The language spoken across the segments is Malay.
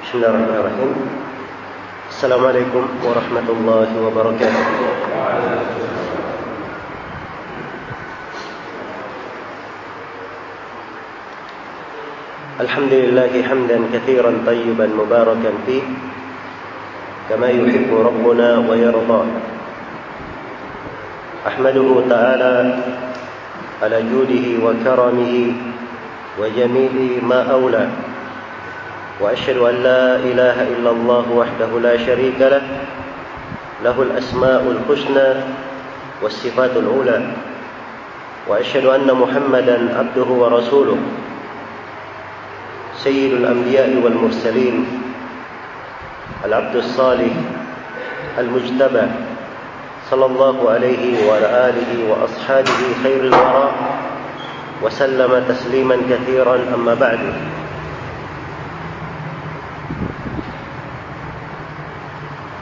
بسم الله الرحمن الرحيم. السلام عليكم ورحمة الله وبركاته. الحمد لله حمدا كثيرا طيبا مباركا فيه كما يحب ربنا ويرضى أحمده تعالى على جوده وكرمه وجميل ما أولى. وأشهد أن لا إله إلا الله وحده لا شريك له له الأسماء الحسنى والصفات العلى وأشهد أن محمدا عبده ورسوله سيد الأنبياء والمرسلين العبد الصالح المجتبى صلى الله عليه وعلى آله وأصحابه خير الورى وسلم تسليما كثيرا أما بعد.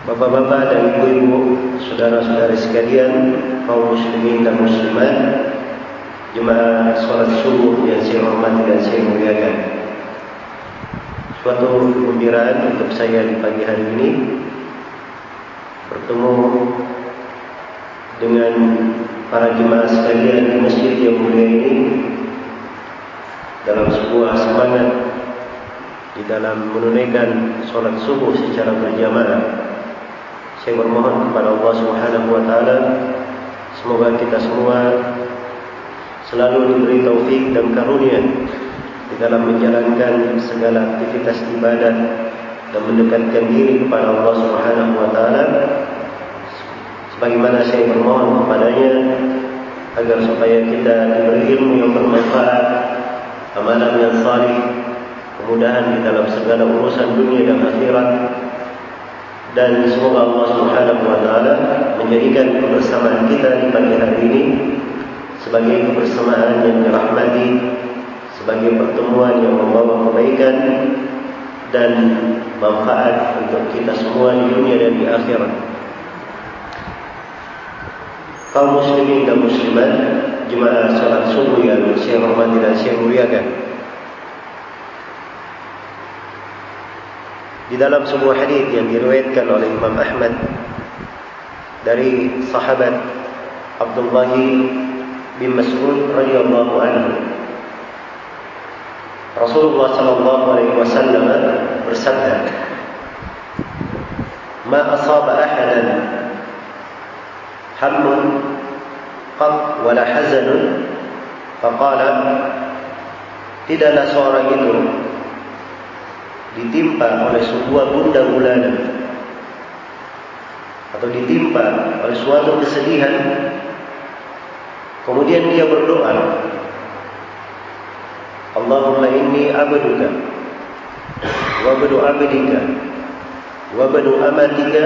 Bapak-bapak dan ibu-ibu, saudara-saudara sekalian, kaum muslimin dan muslimat, jemaah salat subuh yang saya hormati dan saya muliakan. Suatu kegembiraan untuk saya di pagi hari ini bertemu dengan para jemaah sekalian di masjid yang mulia ini dalam sebuah semangat di dalam menunaikan solat subuh secara berjamaah. Saya bermohon kepada Allah Subhanahu wa taala semoga kita semua selalu diberi taufik dan karunia di dalam menjalankan segala aktivitas ibadah dan mendekatkan diri kepada Allah Subhanahu wa taala. Sebagaimana saya bermohon kepadanya agar supaya kita diberi ilmu yang bermanfaat amalan yang salih kemudahan di dalam segala urusan dunia dan akhirat dan semoga Allah Subhanahu wa taala menjadikan kebersamaan kita di pagi hari ini sebagai kebersamaan yang dirahmati sebagai pertemuan yang membawa kebaikan dan manfaat untuk kita semua di dunia dan di akhirat. Kaum muslimin dan muslimat, jemaah salat subuh yang saya hormati dan saya muliakan. Di dalam sebuah hadis yang diriwayatkan oleh Imam Ahmad dari sahabat Abdullah bin Mas'ud radhiyallahu anhu Rasulullah sallallahu alaihi wasallam bersabda Ma asaba ahadan hammun qad wala hazanun faqala tidaklah seorang itu ditimpa oleh sebuah bunda gulana atau ditimpa oleh suatu kesedihan. Kemudian dia berdoa Allahumma inni abduka wa abdu abdika wa abdu amatika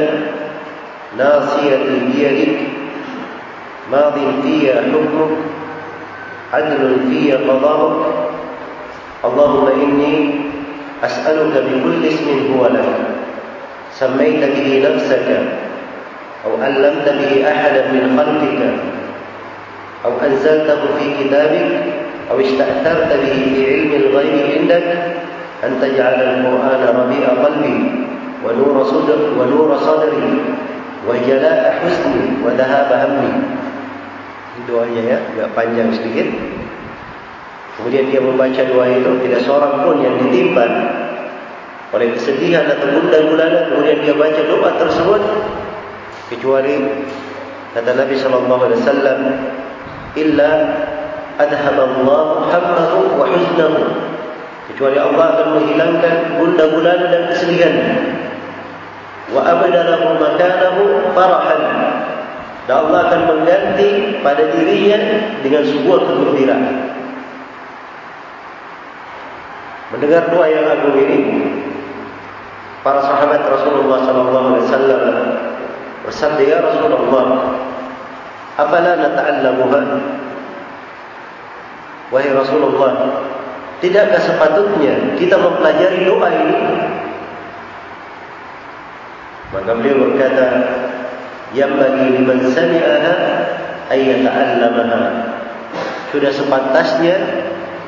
nasiyati biyadik madin fiya hukmuk adlun fiya qadamuk. Allahumma inni أسألك بكل اسم هو لك. سميت به نفسك أو علمت به أحدا من خلقك أو أنزلته في كتابك أو استأثرت به في علم الغيب عندك أن تجعل القرآن ربيع قلبي ونور صدر ونور صدري وجلاء حزني وذهاب همي. Doanya ya panjang sedikit. Kemudian dia membaca doa itu tidak seorang pun yang ditimpa oleh kesedihan atau gundah gulana kemudian dia baca doa tersebut. Kecuali kata Nabi sallallahu alaihi wasallam illa adhaballahu hammahu wa huznahu kecuali Allah akan menghilangkan gundah gulana dan kesedihan. Wa abdalahu makanahu farahan. Dan Allah akan mengganti pada dirinya dengan sebuah kegembiraan mendengar doa yang agung ini para sahabat Rasulullah sallallahu alaihi wasallam bersabda ya Rasulullah afala nata'allamuha? Wahai Rasulullah tidakkah sepatutnya kita mempelajari doa ini? Maka beliau berkata yang bagi liman sami'aha ay yata'allamaha sudah sepantasnya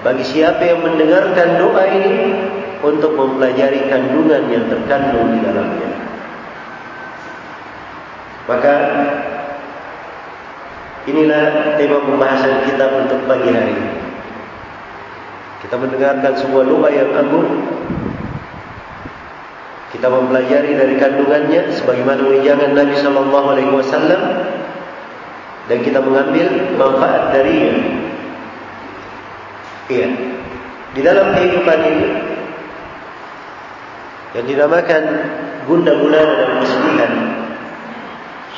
bagi siapa yang mendengarkan doa ini untuk mempelajari kandungan yang terkandung di dalamnya. Maka inilah tema pembahasan kita untuk pagi hari ini. Kita mendengarkan sebuah doa yang agung. Kita mempelajari dari kandungannya sebagaimana wejangan Nabi sallallahu alaihi wasallam dan kita mengambil manfaat darinya. Iya. Di dalam kehidupan ini yang dinamakan gunda gulana dan kesedihan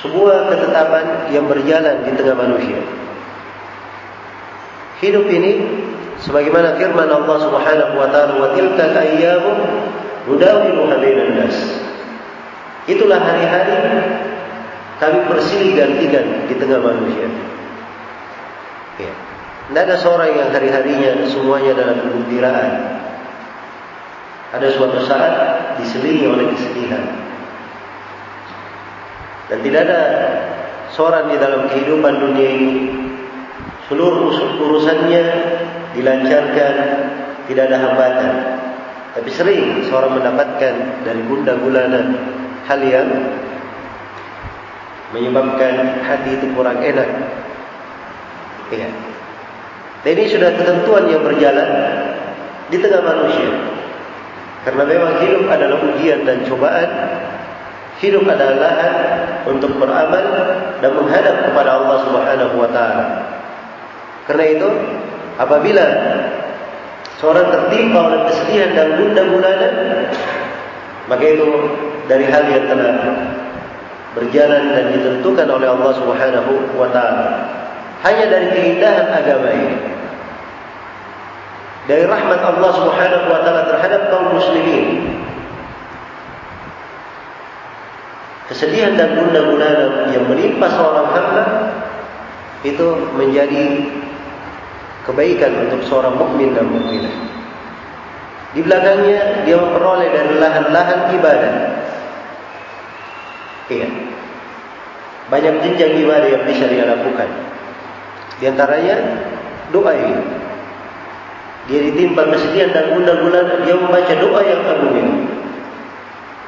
sebuah ketetapan yang berjalan di tengah manusia. Hidup ini sebagaimana firman Allah Subhanahu wa taala wa tilkal ayyamu nudawiluha bainan nas. Itulah hari-hari kami bersilih gantikan di tengah manusia. Ya. Tidak ada seorang yang hari-harinya semuanya dalam kegembiraan. Ada suatu saat diselingi oleh kesedihan. Dan tidak ada seorang di dalam kehidupan dunia ini seluruh urusannya dilancarkan, tidak ada hambatan. Tapi sering seorang mendapatkan dari bunda gulana hal yang menyebabkan hati itu kurang enak. Ya. Dan ini sudah ketentuan yang berjalan di tengah manusia. Karena memang hidup adalah ujian dan cobaan hidup adalah untuk beramal dan menghadap kepada Allah Subhanahu wa taala. Karena itu, apabila seorang tertimpa oleh kesedihan dan gundah gulana, maka itu dari hal yang telah berjalan dan ditentukan oleh Allah Subhanahu wa taala. Hanya dari keindahan agama ini. Dari rahmat Allah Subhanahu wa taala terhadap kaum muslimin kesedihan dan guna-guna yang menimpa seorang hamba itu menjadi kebaikan untuk seorang mukmin dan mukminah. Di belakangnya dia memperoleh dari lahan-lahan ibadah. Iya. Banyak jenjang ibadah yang bisa dia lakukan. Di antaranya doa ini. Dia ditimpa kesedihan dan guna-guna dia membaca doa yang agung ini.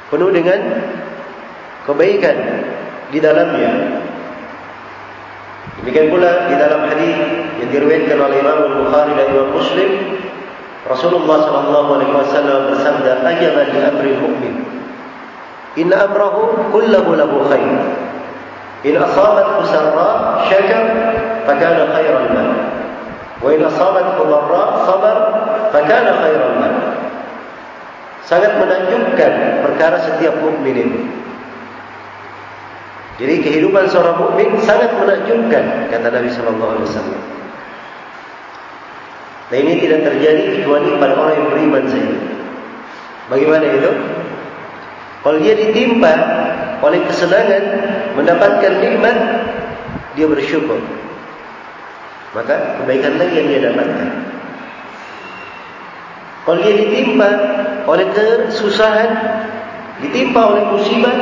Penuh dengan kebaikan di dalamnya. Demikian pula di dalam hadis yang diriwayatkan oleh Imam Bukhari dan Imam Muslim, Rasulullah sallallahu alaihi wasallam bersabda, "Ajaban li amri mu'min. Inna amrahu kulluhu lahu khair. In asabat sarra syakar, fakana khairan lahu. In asabat dharra sabar, fakana khairan lahu." Sangat menanjungkan perkara setiap mukmin ini. Jadi kehidupan seorang mukmin sangat menakjubkan kata Nabi sallallahu alaihi wasallam. Dan ini tidak terjadi kecuali pada orang yang beriman saja. Bagaimana itu? Kalau dia ditimpa oleh kesenangan mendapatkan nikmat, dia bersyukur. Maka kebaikan lagi yang dia dapatkan. Kalau dia ditimpa oleh kesusahan, ditimpa oleh musibah,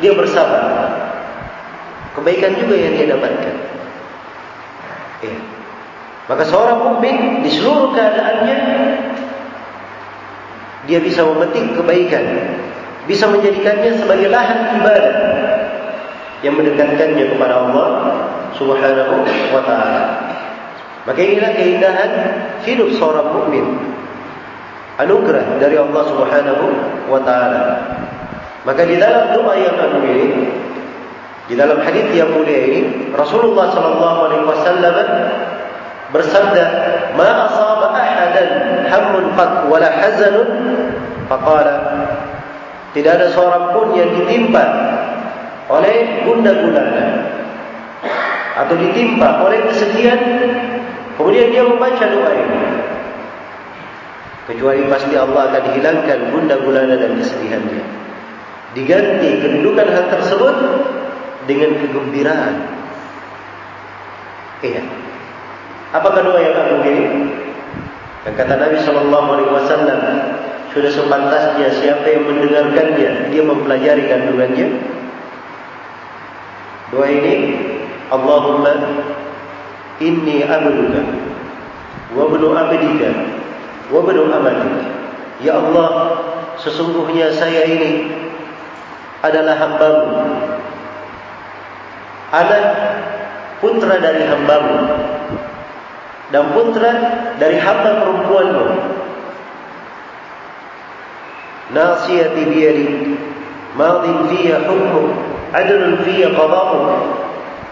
dia bersabar kebaikan juga yang dia dapatkan. Ya. Maka seorang mukmin di seluruh keadaannya dia bisa memetik kebaikan, bisa menjadikannya sebagai lahan ibadah yang mendekatkannya kepada Allah Subhanahu wa taala. Maka inilah keindahan hidup seorang mukmin. Anugerah dari Allah Subhanahu wa taala. Maka di dalam doa yang agung ini di dalam hadis yang mulia ini Rasulullah sallallahu alaihi wasallam bersabda, "Ma asaba ahadan hammun qat wala hazanun" faqala Tidak ada seorang pun yang ditimpa oleh gunda gulana atau ditimpa oleh kesedihan kemudian dia membaca doa ini kecuali pasti Allah akan hilangkan gunda gulana dan kesedihannya diganti kedudukan hal tersebut dengan kegembiraan. Iya. Apakah doa yang agung ini? Dan kata Nabi Sallallahu Alaihi Wasallam sudah sepantasnya siapa yang mendengarkannya dia mempelajari kandungannya. Doa ini Allahumma inni abduka wa ibnu abdika wa ibnu amatika Ya Allah, sesungguhnya saya ini adalah hambamu. Anak putra dari hambamu. Dan putra dari hamba perempuanmu. Nasiyati biyari. Madin fiya hukmu. Adlun fiya qadamu.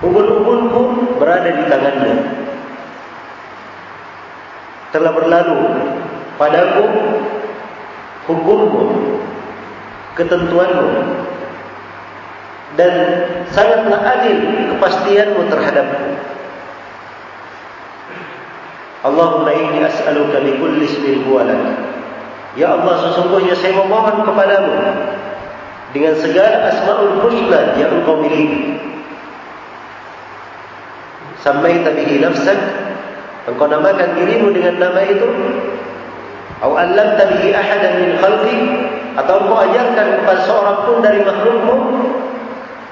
Ubun-ubunku berada di tanganmu. Telah berlalu padaku hukummu, ketentuanmu, dan sangatlah adil kepastianmu terhadapku. Allahumma inni as'aluka bi kulli ismin huwa lak. Ya Allah, sesungguhnya saya memohon kepadamu dengan segala asmaul husna yang engkau miliki. Sampai tabihi nafsak. Engkau namakan dirimu dengan nama itu. Atau alam tabihi ahadan min khalqi. Atau engkau ajarkan kepada seorang pun dari makhlukmu.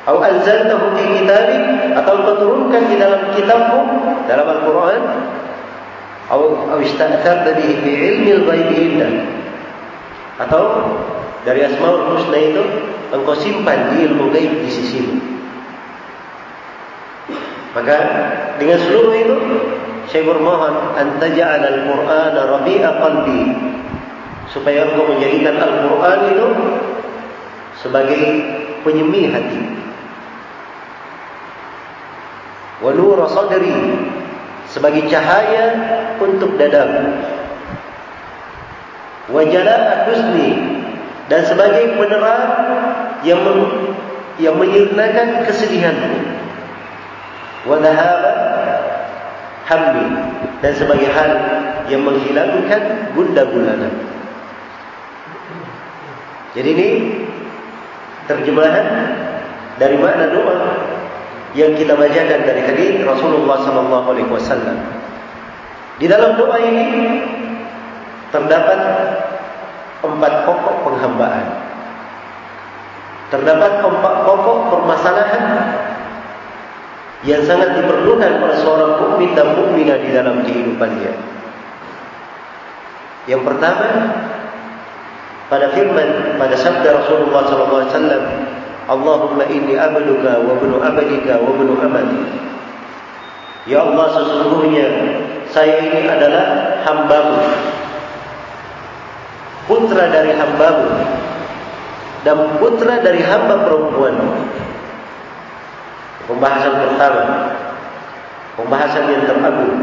Atau anzaltahu fi kitabi. Atau engkau turunkan di dalam kitabmu Dalam Al-Quran. Atau ista'athar tabihi fi ilmi al-ghaibi Atau dari Asma'ul Husna itu Engkau simpan di ilmu gaib di sisimu Maka dengan seluruh itu saya bermohon antaja'al al-Quran rabi'a qalbi. Supaya engkau menjadikan Al-Quran itu sebagai penyemih hati. Wa nur sadri sebagai cahaya untuk dadaku. Wa jala'a husni dan sebagai penerang yang yang menyirnakan kesedihanku wa dhahaba hamli dan sebagai hal yang menghilangkan bunda gulana. Jadi ini terjemahan dari makna doa yang kita bacakan dari hadis Rasulullah sallallahu alaihi wasallam. Di dalam doa ini terdapat empat pokok penghambaan. Terdapat empat pokok permasalahan yang sangat diperlukan oleh seorang mukmin dan mukminah di dalam kehidupannya. Yang pertama pada firman pada sabda Rasulullah sallallahu alaihi wasallam, "Allahumma inni abduka wa ibnu abdika wa ibnu amati." Ya Allah sesungguhnya saya ini adalah hambamu putra dari hambamu dan putra dari hamba perempuanmu Pembahasan pertama. Pembahasan yang teragung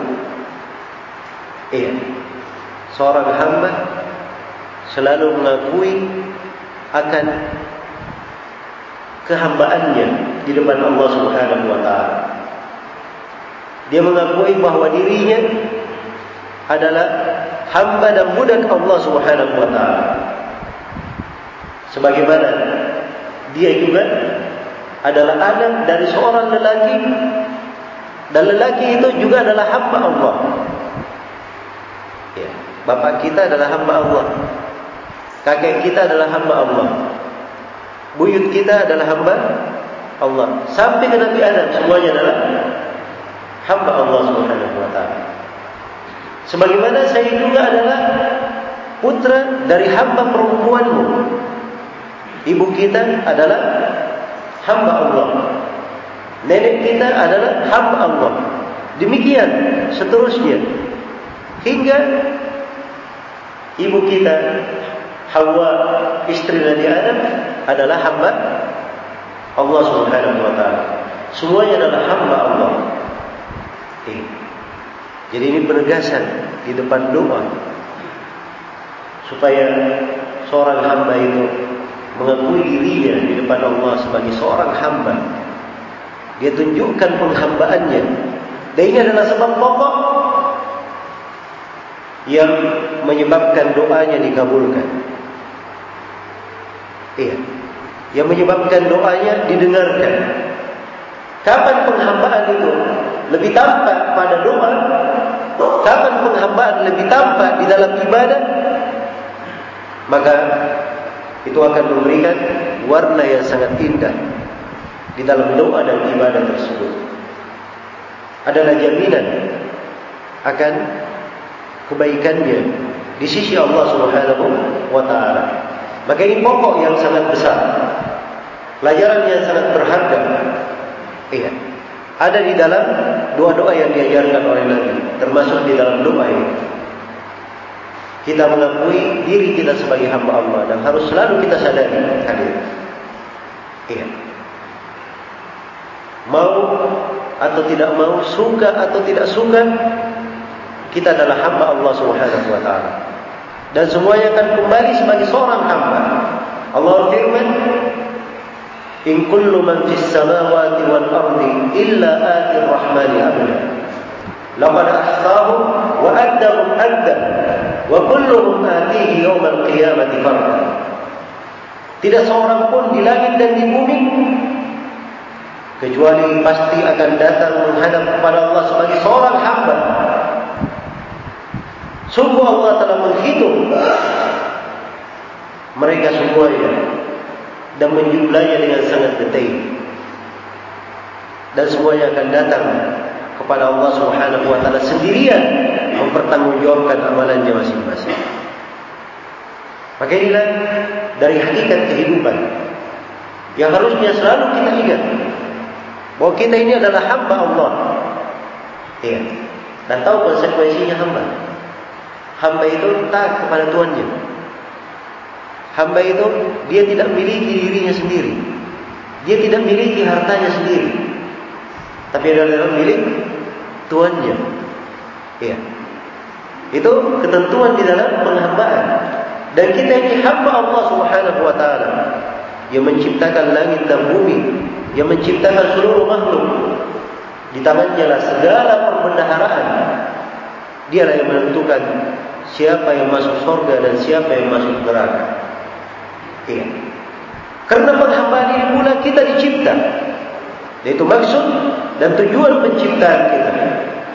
Iya. Seorang hamba Selalu mengakui Akan Kehambaannya Di depan Allah subhanahu wa ta'ala. Dia mengakui bahawa dirinya Adalah Hamba dan budak Allah subhanahu wa ta'ala. Sebagaimana Dia juga adalah anak dari seorang lelaki dan lelaki itu juga adalah hamba Allah. Ya, bapak kita adalah hamba Allah. Kakek kita adalah hamba Allah. Buyut kita adalah hamba Allah. Sampai ke Nabi Adam semuanya adalah hamba Allah Subhanahu wa taala. Sebagaimana saya juga adalah putra dari hamba perempuanmu. Ibu kita adalah hamba Allah. Nenek kita adalah hamba Allah. Demikian seterusnya. Hingga ibu kita Hawa istri Nabi Adam adalah hamba Allah Subhanahu wa taala. Semuanya adalah hamba Allah. Eh. Jadi ini penegasan di depan doa supaya seorang hamba itu mengakui dirinya di depan Allah sebagai seorang hamba. Dia tunjukkan penghambaannya. Dan ini adalah sebab pokok yang menyebabkan doanya dikabulkan. Iya. Yang menyebabkan doanya didengarkan. Kapan penghambaan itu lebih tampak pada doa? Kapan penghambaan lebih tampak di dalam ibadah? Maka itu akan memberikan warna yang sangat indah di dalam doa dan ibadah tersebut. Adalah jaminan akan kebaikannya di sisi Allah Subhanahu wa taala. Maka ini pokok yang sangat besar. Pelajaran yang sangat berharga. Iya. Ada di dalam doa-doa yang diajarkan oleh Nabi, termasuk di dalam doa ini. Kita mengakui diri kita sebagai hamba Allah dan harus selalu kita sadari hadir. Iya. Mau atau tidak mau, suka atau tidak suka, kita adalah hamba Allah Subhanahu wa taala. Dan semuanya akan kembali sebagai seorang hamba. Allah firman, "In kullu man fis samawati wal ardi illa ati ar-rahmani abda." Laqad ahsahum wa addahum adda wa kulluhum atihi yawm al-qiyamati farda. Tidak seorang pun di langit dan di bumi kecuali pasti akan datang menghadap kepada Allah sebagai seorang hamba. Sungguh Allah telah menghitung mereka semuanya dan menjumlahnya dengan sangat detail. Dan semuanya akan datang kepada Allah Subhanahu wa taala sendirian mempertanggungjawabkan amalannya masing-masing. Maka inilah dari hakikat kehidupan yang harusnya selalu kita ingat bahawa kita ini adalah hamba Allah. Ya. Dan tahu konsekuensinya hamba. Hamba itu taat kepada tuannya. Hamba itu dia tidak miliki dirinya sendiri. Dia tidak miliki hartanya sendiri. Tapi adalah milik tuannya. Ya. Itu ketentuan di dalam penghambaan. Dan kita ini hamba Allah Subhanahu wa taala yang menciptakan langit dan bumi yang menciptakan seluruh makhluk di tangannya lah segala perbendaharaan dia lah yang menentukan siapa yang masuk surga dan siapa yang masuk neraka iya karena penghambaan ini pula kita dicipta itu maksud dan tujuan penciptaan kita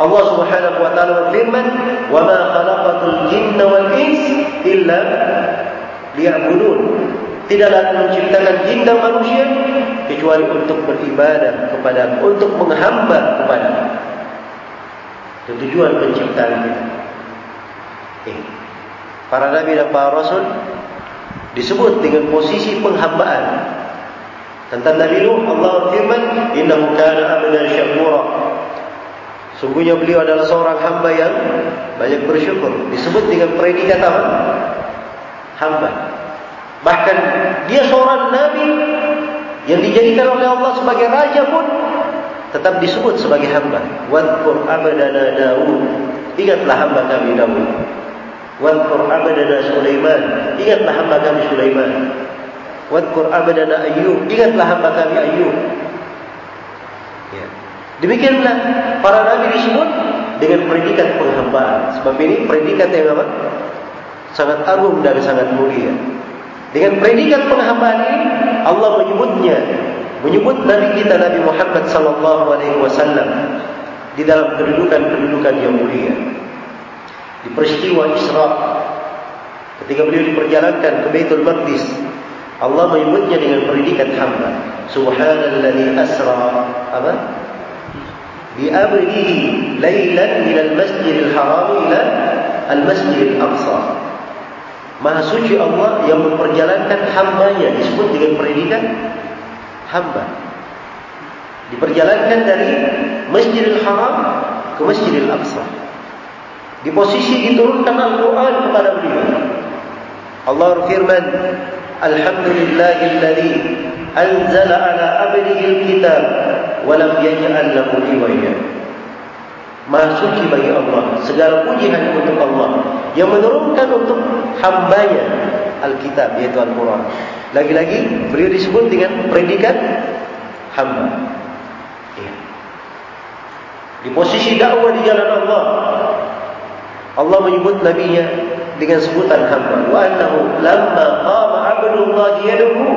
Allah Subhanahu wa taala berfirman wa ma khalaqatul jinna wal ins illa liya'budun. Tidaklah menciptakan jin dan manusia kecuali untuk beribadah kepada untuk menghamba kepada itu tujuan penciptaan kita eh, para nabi dan para rasul disebut dengan posisi penghambaan. Tentang Nabi Nuh Allah firman innahu kana abdan syakura sungguhnya beliau adalah seorang hamba yang banyak bersyukur disebut dengan predikat apa hamba Bahkan dia seorang nabi yang dijadikan oleh Allah sebagai raja pun tetap disebut sebagai hamba. Wadkur abadana Daud. Ingatlah hamba kami Daud. Wadkur abadana Sulaiman. Ingatlah hamba kami Sulaiman. Wadkur abadana Ayyub. Ingatlah hamba kami Ayyub. Demikianlah para nabi disebut dengan predikat penghambaan. Sebab ini predikat yang apa? Sangat agung dan sangat mulia. Dengan predikat penghambaan ini Allah menyebutnya menyebut Nabi kita Nabi Muhammad sallallahu alaihi wasallam di dalam kedudukan-kedudukan yang mulia. Di peristiwa Isra ketika beliau diperjalankan ke Baitul Maqdis Allah menyebutnya dengan predikat hamba. Subhanalladzi asra apa? Bi abrihi lailan min al-masjidil haram ila al-masjidil aqsa. Maha suci Allah yang memperjalankan hambanya disebut dengan predikat hamba. Diperjalankan dari Masjidil Haram ke Masjidil Aqsa. Di posisi diturunkan Al-Quran kepada beliau. Allah berfirman, Alhamdulillahilladzi anzala ala abdihi al-kitab wa lam yaj'al lahu iwaja. Maha suci bagi Allah. Segala puji hanya untuk Allah. Yang menurunkan untuk hambanya Alkitab, yaitu Al-Quran. Lagi-lagi, beliau disebut dengan predikat hamba. Ya. Di posisi dakwah di jalan Allah, Allah menyebut nabinya dengan sebutan hamba. Wa annahu lamma qama abdullah yad'u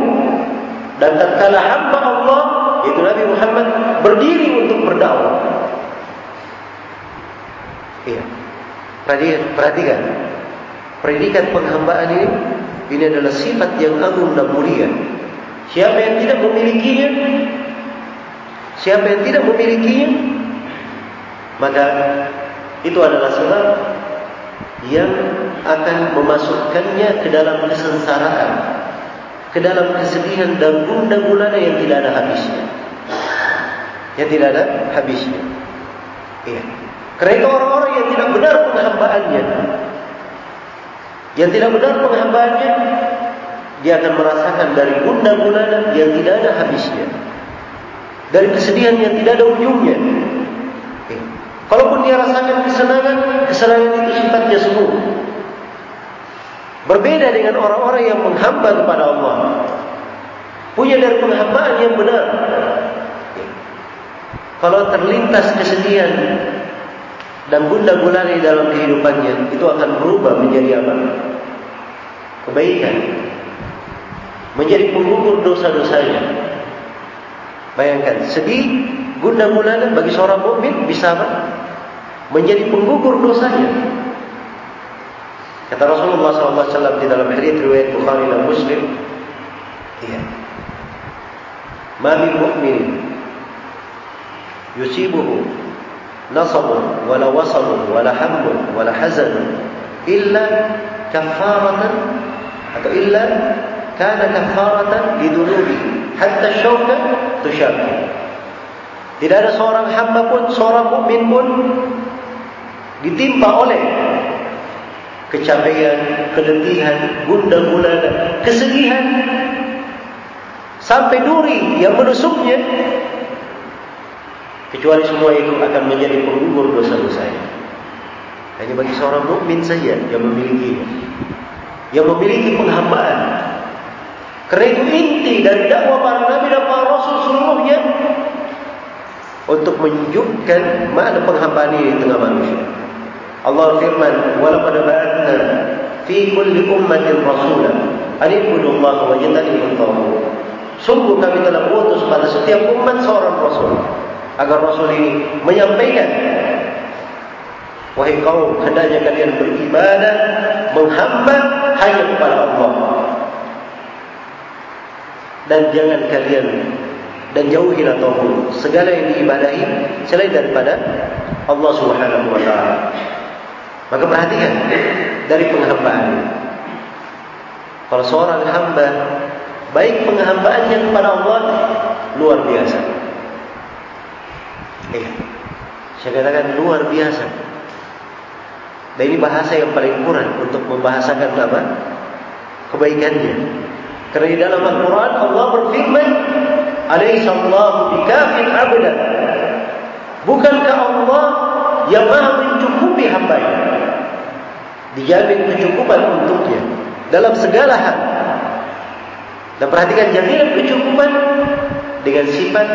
dan tatkala hamba Allah itu Nabi Muhammad berdiri untuk berdakwah. Iya. Perhatikan. Predikat penghambaan ini ini adalah sifat yang agung dan mulia. Siapa yang tidak memilikinya? Siapa yang tidak memilikinya? Maka itu adalah sebab yang akan memasukkannya ke dalam kesengsaraan, ke dalam kesedihan dan gundah gulana yang tidak ada habisnya. Yang tidak ada habisnya. Iya. Karena itu orang-orang yang tidak benar penghambaannya, yang tidak benar penghambaannya, dia akan merasakan dari gundah gulana yang tidak ada habisnya. Dari kesedihan yang tidak ada ujungnya. Kalaupun dia rasakan kesenangan, kesenangan itu sifatnya semua. Berbeda dengan orang-orang yang menghamba kepada Allah. Punya dari penghambaan yang benar. Kalau terlintas kesedihan dan bunda gulali dalam kehidupannya, itu akan berubah menjadi apa? Kebaikan. Menjadi penggugur dosa-dosanya. Bayangkan, sedih, bunda gulali bagi seorang mukmin bisa apa? Menjadi penggugur dosanya. Kata Rasulullah SAW di dalam hadis riwayat Bukhari dan Muslim, iya. Mami mukmin yusibuhu nasabun wala wasalun wala hammun wala hazanun illa kafaratan atau illa kana kafaratan lidunubi hatta syauka tusyabih tidak ada seorang hamba pun seorang mukmin pun ditimpa oleh kecapean, keletihan, gundah gulana, kesedihan sampai duri yang menusuknya kecuali semua itu akan menjadi penggugur dosa-dosanya. Hanya bagi seorang mukmin saja yang memiliki yang memiliki penghambaan. Itu inti dari dakwah para nabi dan para rasul seluruhnya untuk menunjukkan mana penghambaan ini di tengah manusia. Allah firman, "Walaqad ba'athna fi kulli ummatin rasula an ibudu Allah wa yajtanibu at Sungguh kami telah utus pada setiap umat seorang rasul agar rasul ini menyampaikan Wahai kaum, hendaknya kalian beribadah menghamba hanya kepada Allah. Dan jangan kalian dan jauhilah tauhid segala yang diibadahi selain daripada Allah Subhanahu wa taala. Maka perhatikan dari penghambaan. Kalau seorang hamba baik penghambaannya kepada Allah luar biasa. Eh, saya katakan luar biasa. Dan ini bahasa yang paling kurang untuk membahasakan apa? Kebaikannya. Karena di dalam Al-Quran Allah berfirman, Alaihissallahu bikafin abda. Bukankah Allah yang maha mencukupi hambanya? dijamin kecukupan untuknya dalam segala hal. Dan perhatikan jaminan kecukupan dengan sifat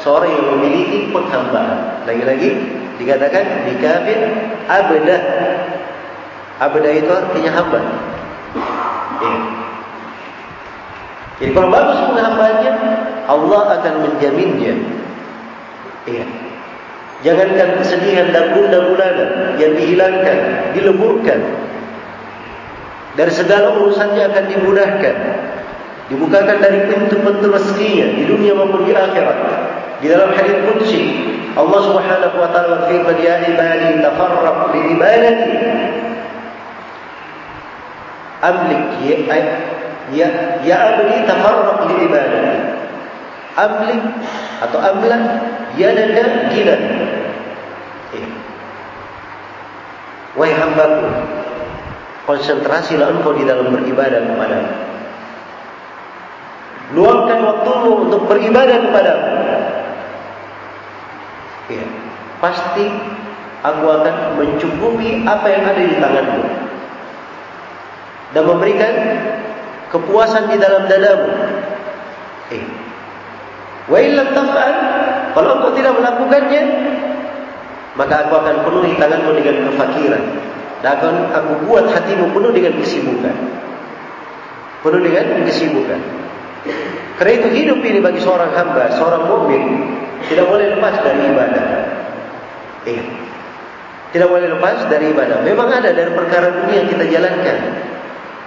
seorang yang memiliki penghambaan. Lagi-lagi dikatakan di kafir abda. Abda itu artinya hamba. Ya. Jadi kalau bagus penghambaannya, Allah akan menjaminnya. Iya. Jangankan kesedihan dan gundah gulana yang dihilangkan, dileburkan. Dari segala urusannya akan dimudahkan. Dibukakan dari pintu-pintu rezekinya di dunia maupun di akhirat. Di dalam hadis qudsi, Allah Subhanahu wa taala berfirman, "Ya ibadi, tafarraqu li ibadati." Amlik ya ya ya abdi tafarraq li ibadati. Amlik atau amlan yadaka gila eh. wahai hambaku konsentrasilah engkau di dalam beribadah kepada luangkan waktumu untuk beribadah kepada ya. pasti aku akan mencukupi apa yang ada di tanganmu dan memberikan kepuasan di dalam dadamu eh. Wa illam taf'al, kalau engkau tidak melakukannya, maka aku akan penuhi tanganmu dengan kefakiran. Dan akan aku buat hatimu penuh dengan kesibukan. Penuh dengan kesibukan. Kerana itu hidup ini bagi seorang hamba, seorang mukmin tidak boleh lepas dari ibadah. Eh, tidak boleh lepas dari ibadah. Memang ada dari perkara dunia yang kita jalankan.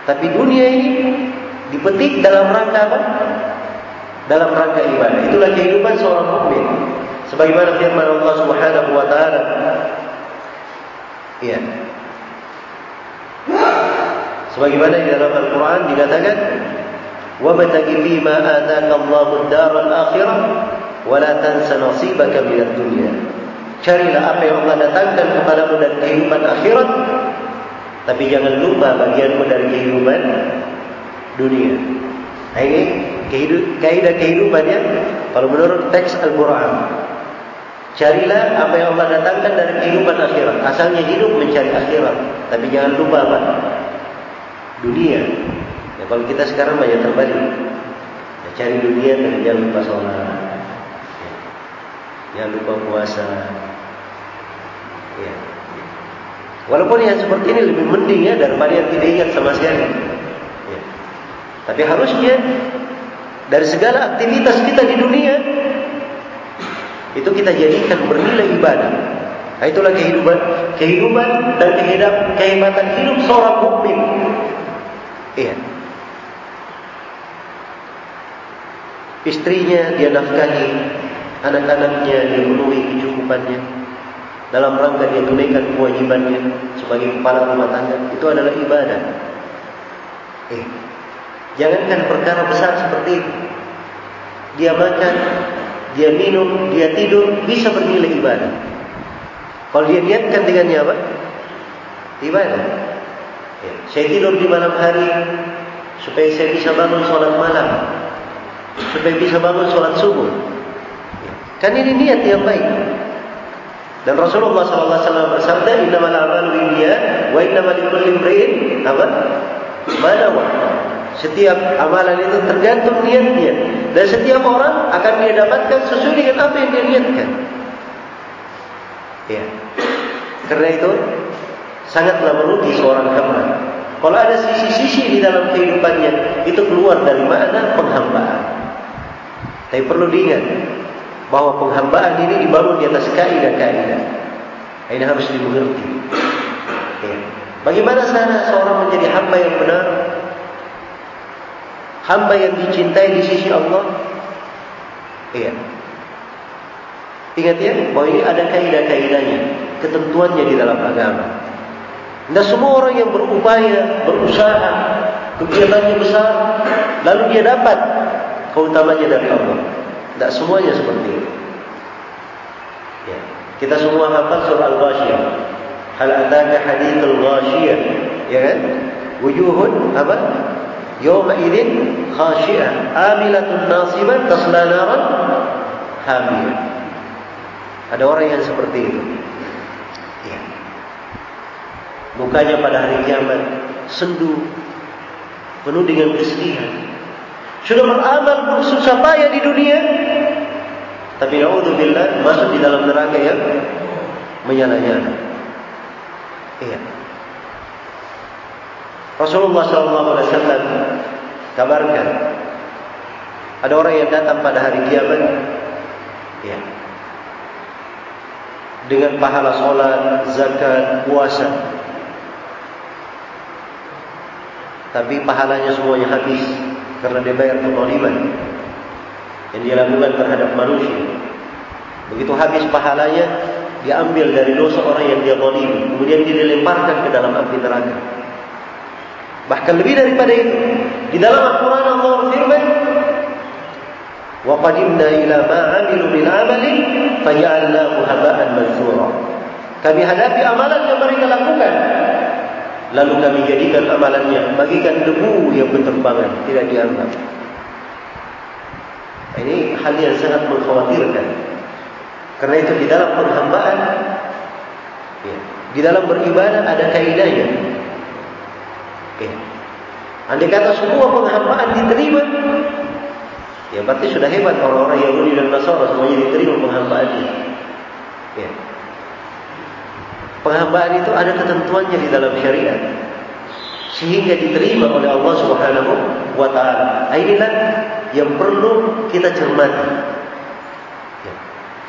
Tapi dunia ini dipetik dalam rangka apa? dalam rangka ibadah. Itulah kehidupan seorang mukmin. Sebagaimana firman Allah Subhanahu wa taala. Iya. Sebagaimana di dalam Al-Qur'an dikatakan, "Wa bataqi bima ataka Allahu ad-daral akhirah wa la tansa nasibaka min ad-dunya." Carilah apa yang Allah datangkan kepadamu dan kehidupan akhirat, tapi jangan lupa bagianmu dari kehidupan dunia. Nah ini kaidah kehidupannya kalau menurut teks Al-Quran. Carilah apa yang Allah datangkan dari kehidupan akhirat. Asalnya hidup mencari akhirat. Tapi jangan lupa apa? Dunia. Ya, kalau kita sekarang banyak terbalik. Ya, cari dunia tapi jangan lupa sholat. Ya. Jangan lupa puasa. Ya. Walaupun yang seperti ini lebih mending ya daripada yang tidak ingat sama sekali. Ya. Tapi harusnya dari segala aktivitas kita di dunia itu kita jadikan bernilai ibadah. Nah, itulah kehidupan, kehidupan dan kehidap, kehebatan hidup seorang mukmin. Iya. Istrinya dia nafkahi, anak-anaknya dia penuhi kecukupannya. Dalam rangka dia tunaikan kewajibannya sebagai kepala rumah tangga, itu adalah ibadah. Eh, Jangankan perkara besar seperti itu. Dia makan, dia minum, dia tidur, bisa bernilai ibadah. Kalau dia niatkan dengannya apa? Ibadah. Ya. Saya tidur di malam hari supaya saya bisa bangun sholat malam. Supaya bisa bangun sholat subuh. Ya. Kan ini niat yang baik. Dan Rasulullah SAW bersabda, Inna mal'amalu inniya, wa inna malikulli imri'in, apa? Mana wa? Setiap amalan itu tergantung niatnya. Dan setiap orang akan dia dapatkan sesuai dengan apa yang dia niatkan. Ya. Karena itu, sangatlah merugi seorang hamba. Kalau ada sisi-sisi di dalam kehidupannya, itu keluar dari mana penghambaan. Tapi perlu diingat, bahawa penghambaan ini dibangun di atas kaidah-kaidah. Ini harus dimengerti. Ya. Bagaimana sana seorang menjadi hamba yang benar? Hamba yang dicintai di sisi Allah. Iya. Ingat ya, bahwa ini ada kaidah-kaidahnya, ketentuannya di dalam agama. Tidak semua orang yang berupaya, berusaha, kegiatannya besar, lalu dia dapat keutamanya dari Allah. Tidak semuanya seperti itu. Ya. Kita semua hafal surah Al-Ghashiyah. Hal ataka hadithul Ghashiyah. Ya kan? Wujuhun apa? Yawma idin khashi'ah amilatun nasibah tasla naran hamiyah. Ada orang yang seperti itu. Ya. Mukanya pada hari kiamat sendu penuh dengan kesedihan. Sudah beramal bersusah payah di dunia tapi naudzubillah masuk di dalam neraka yang menyala-nyala. Iya. Rasulullah SAW kabarkan ada orang yang datang pada hari kiamat ya, dengan pahala solat, zakat, puasa. Tapi pahalanya semuanya habis karena dia bayar kezaliman yang dia lakukan terhadap manusia. Begitu habis pahalanya diambil dari dosa orang yang dia zalim. Kemudian dia dilemparkan ke dalam api neraka Bahkan lebih daripada itu, di dalam Al-Quran Allah berfirman, وَقَدِمْنَا إِلَى مَا عَمِلُوا مِنْ عَمَلٍ فَيَعَلَّهُ هَبَاءً Kami hadapi amalan yang mereka lakukan, lalu kami jadikan amalannya, bagikan debu yang berterbangan, tidak dianggap. Ini hal yang sangat mengkhawatirkan. Karena itu di dalam perhambaan, ya, di dalam beribadah ada kaidahnya. Ya. Andai kata semua penghambaan diterima, ya berarti sudah hebat orang-orang Yahudi dan Nasara semuanya diterima penghambaannya. Ya. Penghambaan itu ada ketentuannya di dalam syariat sehingga diterima oleh Allah Subhanahu wa taala. Inilah yang perlu kita cermati. Ya.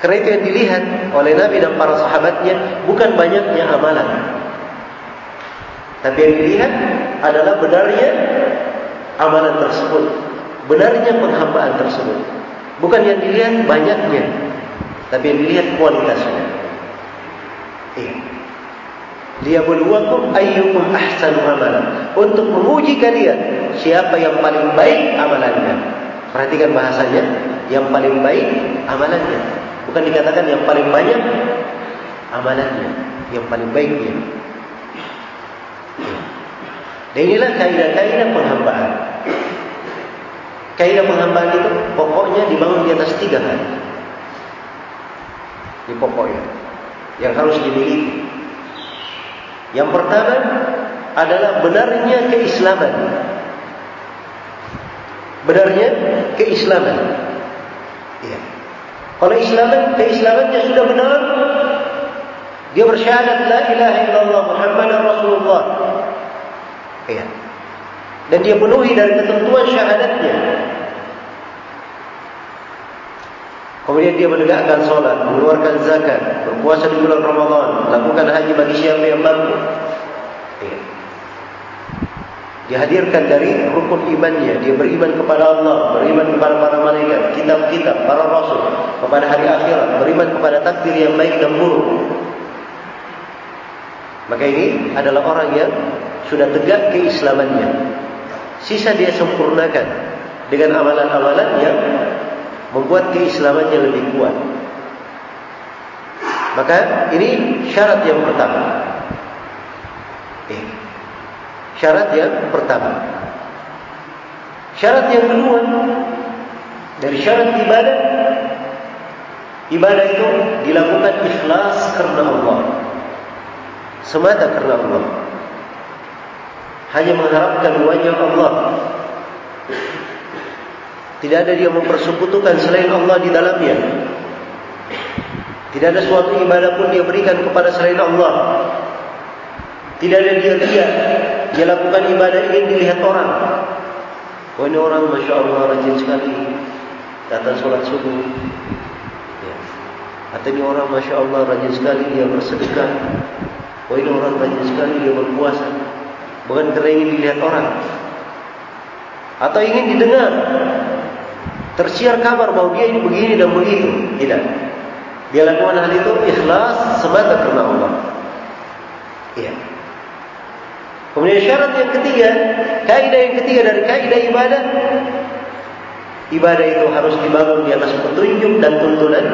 Karena itu yang dilihat oleh Nabi dan para sahabatnya bukan banyaknya amalan, tapi yang dilihat adalah benarnya amalan tersebut. Benarnya penghambaan tersebut. Bukan yang dilihat banyaknya. Tapi yang dilihat kualitasnya. Iya. Liyabluwakum ayyukum ahsanu amala. Untuk menguji kalian siapa yang paling baik amalannya. Perhatikan bahasanya, yang paling baik amalannya. Bukan dikatakan yang paling banyak amalannya, yang paling baiknya. Dan inilah kaidah-kaidah penghambaan. Kaidah penghambaan itu pokoknya dibangun di atas tiga hal. Ini pokoknya yang harus dimiliki. Yang pertama adalah benarnya keislaman. Benarnya keislaman. Ya. Kalau Islaman, keislamannya sudah benar, dia bersyahadat la ilaha illallah Muhammad Rasulullah. Ya. Dan dia penuhi dari ketentuan syahadatnya. Kemudian dia menegakkan solat, mengeluarkan zakat, berpuasa di bulan Ramadan, lakukan haji bagi siapa yang mampu. Ya. Dihadirkan dari rukun imannya, dia beriman kepada Allah, beriman kepada para malaikat, kitab-kitab, para rasul, kepada hari akhirat, beriman kepada takdir yang baik dan buruk. Maka ini adalah orang yang sudah tegak keislamannya. Sisa dia sempurnakan dengan amalan-amalan yang membuat keislamannya lebih kuat. Maka ini syarat yang pertama. Eh, syarat yang pertama. Syarat yang kedua dari syarat ibadah ibadah itu dilakukan ikhlas karena Allah. Semata karena Allah. Hanya mengharapkan wajah Allah tidak ada dia mempersekutukan selain Allah di dalamnya. Tidak ada suatu ibadah pun dia berikan kepada selain Allah. Tidak ada dia dia dia lakukan ibadah ini dilihat orang. Oh ini orang masya Allah rajin sekali datang sholat subuh. Ya. Atau ini orang masya Allah rajin sekali dia bersedekah. Oh ini orang rajin sekali dia berpuasa. Bukan kerana ingin dilihat orang. Atau ingin didengar tersiar kabar bahawa dia ini begini dan begitu. Tidak. Dia lakukan hal itu ikhlas semata karena Allah. Iya. Kemudian syarat yang ketiga, kaidah yang ketiga dari kaidah ibadah, ibadah itu harus dibangun di atas petunjuk dan tuntunan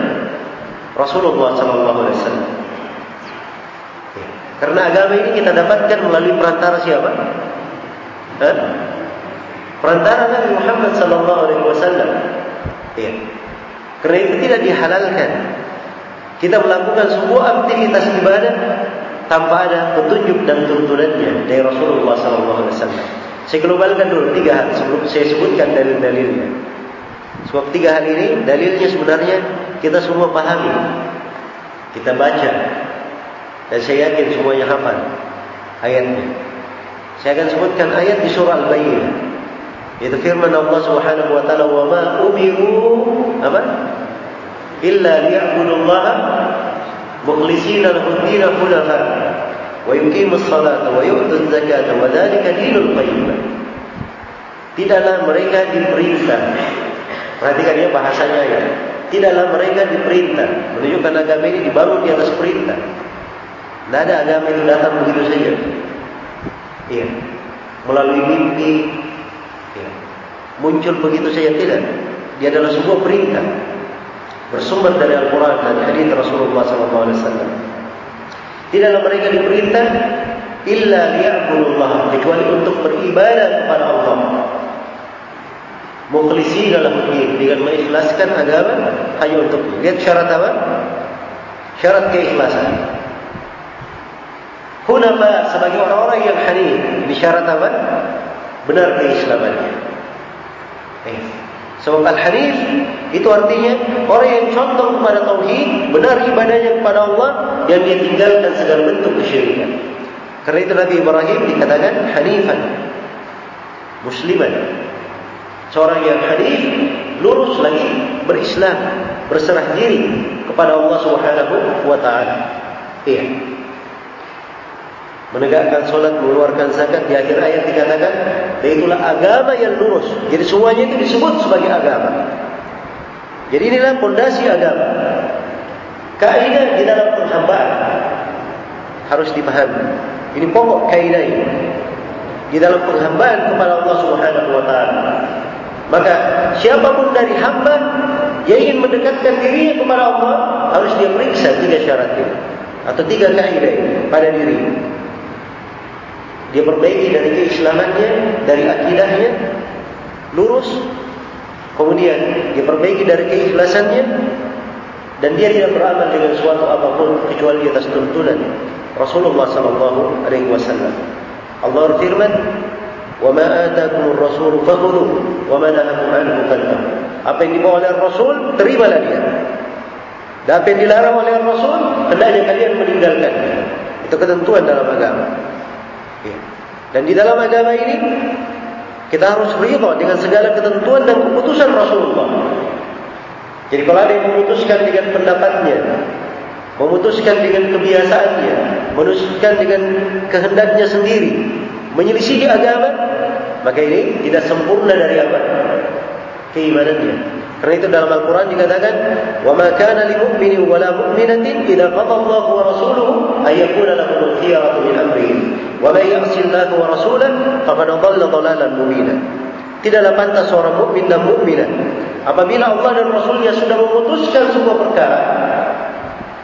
Rasulullah Sallallahu Alaihi Wasallam. Karena agama ini kita dapatkan melalui perantara siapa? Hah? perantara Nabi Muhammad sallallahu alaihi wasallam. Ya. Kerana itu tidak dihalalkan. Kita melakukan sebuah aktivitas ibadah tanpa ada petunjuk dan tuntunannya dari Rasulullah sallallahu alaihi wasallam. Saya globalkan dulu tiga hal sebelum saya sebutkan dalil-dalilnya. Sebab tiga hal ini dalilnya sebenarnya kita semua pahami. Kita baca. Dan saya yakin semuanya hafal ayatnya. Saya akan sebutkan ayat di surah Al-Bayyinah. Itu firman Allah Subhanahu wa taala, "Wa ma umiru apa? Illa liya'budullaha mukhlishina lahu ad-din hunafa wa yuqimus salata wa yu'tuz zakata wa dhalika dinul qayyim." Tidaklah mereka diperintah. Perhatikan ya bahasanya ya. Tidaklah mereka diperintah menunjukkan agama ini dibangun di atas perintah. Tidak ada agama itu datang begitu saja. Iya. Melalui mimpi, muncul begitu saja tidak. Dia adalah sebuah perintah bersumber dari Al-Quran dan hadis Rasulullah SAW. Tidaklah mereka diperintah illa liya'budullah kecuali untuk beribadah kepada Allah. Mukhlisin dalam din dengan mengikhlaskan agama hanya untuk lihat syarat apa? Syarat keikhlasan. Hunafa sebagai orang-orang yang hanif, ini syarat apa? Benar keislamannya. Eh, sebab Al-Hanif itu artinya orang yang contoh kepada Tauhid, benar ibadahnya kepada Allah, dan dia tinggalkan segala bentuk kesyirikan. Karena itu Nabi Ibrahim dikatakan Hanifan, Musliman. Seorang yang Hanif, lurus lagi, berislam, berserah diri kepada Allah Subhanahu wa Ta'ala. Iya menegakkan solat, mengeluarkan zakat di akhir ayat dikatakan itulah agama yang lurus. Jadi semuanya itu disebut sebagai agama. Jadi inilah pondasi agama. Kaidah di dalam penghambaan. harus dipahami. Ini pokok kaidah ini. Di dalam penghambaan kepada Allah Subhanahu wa taala. Maka siapapun dari hamba yang ingin mendekatkan dirinya kepada Allah harus dia periksa tiga syarat ini atau tiga kaidah pada diri. Dia perbaiki dari keislamannya, dari akidahnya, lurus. Kemudian dia perbaiki dari keikhlasannya dan dia tidak beramal dengan suatu apapun kecuali atas tuntunan Rasulullah sallallahu alaihi wasallam. Allah berfirman, "Wa ma ataakumur rasul fakhudhu wa ma nahakum anhu fantahu." Apa yang dibawa oleh Rasul, terimalah dia. Dan apa yang dilarang oleh Rasul, hendaknya kalian meninggalkan. Itu ketentuan dalam agama. Dan di dalam agama ini kita harus ridha dengan segala ketentuan dan keputusan Rasulullah. Jadi kalau ada yang memutuskan dengan pendapatnya, memutuskan dengan kebiasaannya, memutuskan dengan kehendaknya sendiri, menyelisihi agama, maka ini tidak sempurna dari apa? Keimanannya. Karena itu dalam Al-Quran dikatakan, وَمَا كَانَ لِمُؤْمِنٍ وَلَا مُؤْمِنَةٍ إِذَا قَضَى اللَّهُ وَرَسُولُهُ أَنْ يَكُونَ لَهُمُ الْخِيَرَةُ مِنْ أَمْرِهِمْ وَمَنْ يَعْصِ اللَّهَ وَرَسُولَهُ فَقَدْ ضَلَّ ضَلَالًا مُبِينًا Tidaklah pantas seorang mukmin dan mukminah apabila Allah dan Rasulnya sudah memutuskan sebuah perkara,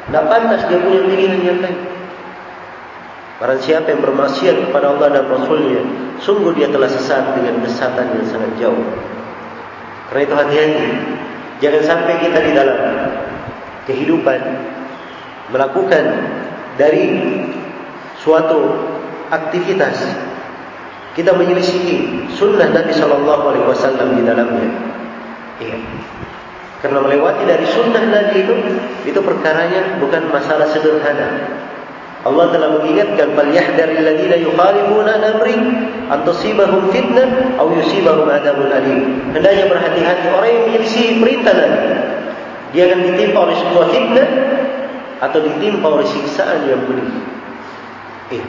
tidak pantas dia punya pilihan yang lain. Barang siapa yang bermaksiat kepada Allah dan Rasulnya, sungguh dia telah sesat dengan kesatan yang sangat jauh. Karena itu hati-hati. Jangan sampai kita di dalam kehidupan melakukan dari suatu aktivitas kita menyelisihi sunnah Nabi Sallallahu Alaihi Wasallam di dalamnya. Iya. Karena melewati dari sunnah Nabi itu, itu perkaranya bukan masalah sederhana. Allah telah mengingatkan bal yahdharil ladina yukhalifuna amri an tusibahum fitnah aw yusibahum adabun alim. Hendaknya berhati-hati orang yang menyelisih perintah Nabi. Dia akan ditimpa oleh sebuah fitnah atau ditimpa oleh siksaan yang pedih. Eh.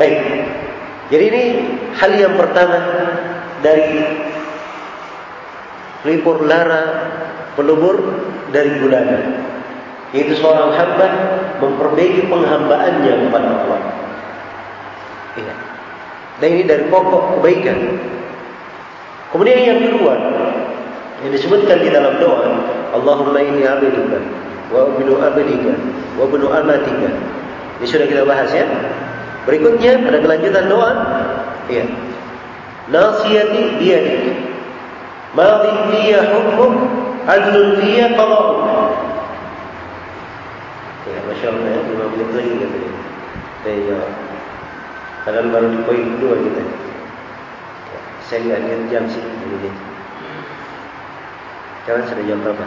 Baik. Jadi ini hal yang pertama dari pelipur lara pelubur dari gulana yaitu seorang hamba memperbaiki penghambaannya kepada Allah. Ya. Dan ini dari pokok kebaikan. Kemudian yang kedua yang disebutkan di dalam doa, Allahumma inni abduka wa ibnu abdika wa ibnu amatika. Ini sudah kita bahas ya. Berikutnya pada kelanjutan doa, ya. Nasiyati biyadik. Madhi fiya hukmuk, adlun fiya qada'uk. Ya, Masya Allah ya, lima menit lagi kata dia. Saya jawab. Padahal baru di poin kedua kita. Ya, saya nggak lihat jam sih ini. Sekarang sudah jam berapa?